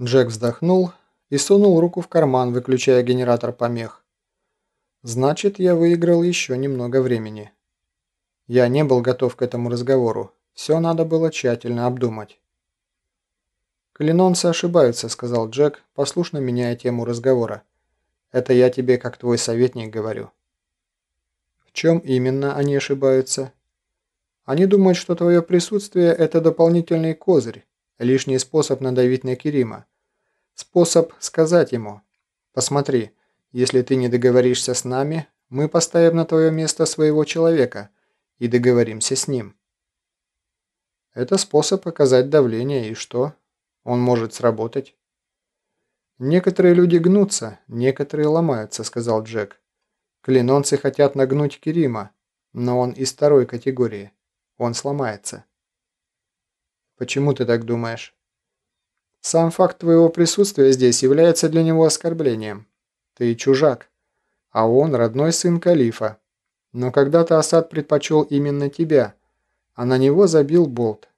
Джек вздохнул и сунул руку в карман, выключая генератор помех. Значит, я выиграл еще немного времени. Я не был готов к этому разговору. Все надо было тщательно обдумать. «Клинонцы ошибаются», — сказал Джек, послушно меняя тему разговора. «Это я тебе, как твой советник, говорю». «В чем именно они ошибаются?» «Они думают, что твое присутствие – это дополнительный козырь, лишний способ надавить на Керима. Способ сказать ему, посмотри, если ты не договоришься с нами, мы поставим на твое место своего человека и договоримся с ним. Это способ оказать давление, и что? Он может сработать. «Некоторые люди гнутся, некоторые ломаются», — сказал Джек. «Клинонцы хотят нагнуть Керима, но он из второй категории. Он сломается». «Почему ты так думаешь?» «Сам факт твоего присутствия здесь является для него оскорблением. Ты чужак, а он родной сын Калифа. Но когда-то Асад предпочел именно тебя, а на него забил болт.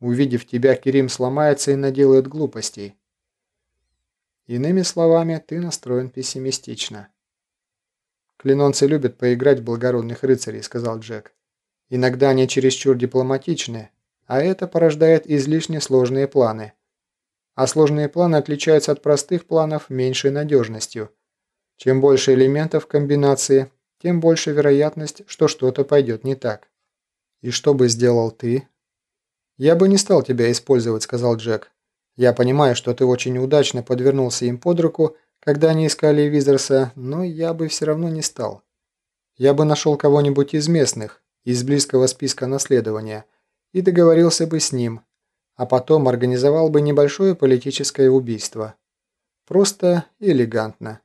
Увидев тебя, Керим сломается и наделает глупостей. Иными словами, ты настроен пессимистично. «Клинонцы любят поиграть в благородных рыцарей», — сказал Джек. «Иногда они чересчур дипломатичны, а это порождает излишне сложные планы» а сложные планы отличаются от простых планов меньшей надежностью. Чем больше элементов комбинации, тем больше вероятность, что что-то пойдет не так. «И что бы сделал ты?» «Я бы не стал тебя использовать», — сказал Джек. «Я понимаю, что ты очень удачно подвернулся им под руку, когда они искали Визерса, но я бы все равно не стал. Я бы нашел кого-нибудь из местных, из близкого списка наследования, и договорился бы с ним, а потом организовал бы небольшое политическое убийство. Просто и элегантно.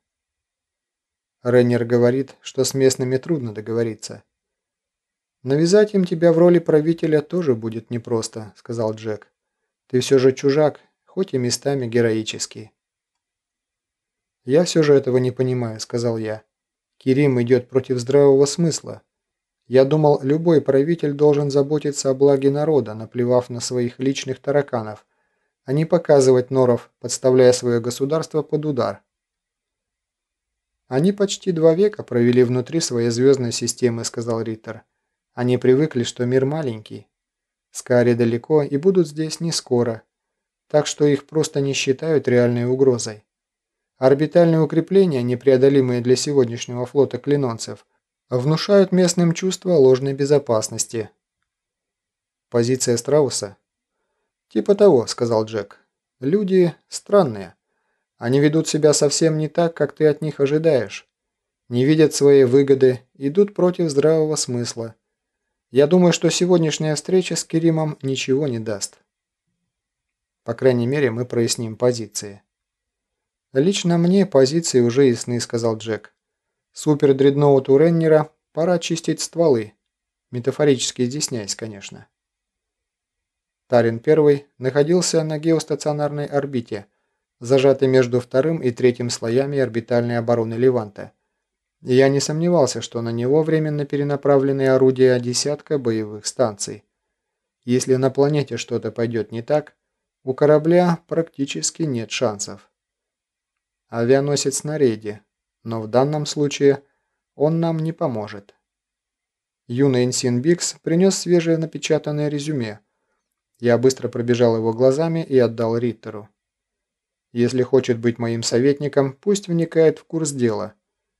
Реннер говорит, что с местными трудно договориться. «Навязать им тебя в роли правителя тоже будет непросто», — сказал Джек. «Ты все же чужак, хоть и местами героический». «Я все же этого не понимаю», — сказал я. «Кирим идет против здравого смысла. Я думал, любой правитель должен заботиться о благе народа, наплевав на своих личных тараканов, а не показывать норов, подставляя свое государство под удар. «Они почти два века провели внутри своей звездной системы», — сказал Риттер. «Они привыкли, что мир маленький. Скари далеко и будут здесь не скоро, так что их просто не считают реальной угрозой. Орбитальные укрепления, непреодолимые для сегодняшнего флота клинонцев, внушают местным чувство ложной безопасности. Позиция Страуса? Типа того, сказал Джек. Люди странные. Они ведут себя совсем не так, как ты от них ожидаешь. Не видят своей выгоды, идут против здравого смысла. Я думаю, что сегодняшняя встреча с Керимом ничего не даст. По крайней мере, мы проясним позиции. «Лично мне позиции уже ясны», — сказал Джек. Супер-дредноуту Реннера пора чистить стволы. Метафорически изъясняясь, конечно. Тарин первый находился на геостационарной орбите, зажатый между вторым и третьим слоями орбитальной обороны Леванта. Я не сомневался, что на него временно перенаправлены орудия десятка боевых станций. Если на планете что-то пойдет не так, у корабля практически нет шансов. Авианосец на рейде, но в данном случае он нам не поможет. Юный Инсин Бикс принес свежее напечатанное резюме. Я быстро пробежал его глазами и отдал Риттеру. Если хочет быть моим советником, пусть вникает в курс дела,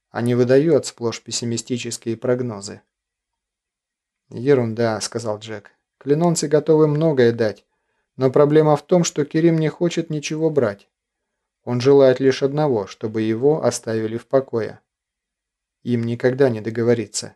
а не выдает сплошь пессимистические прогнозы. «Ерунда», — сказал Джек. «Клинонцы готовы многое дать, но проблема в том, что Керим не хочет ничего брать. Он желает лишь одного, чтобы его оставили в покое. Им никогда не договориться.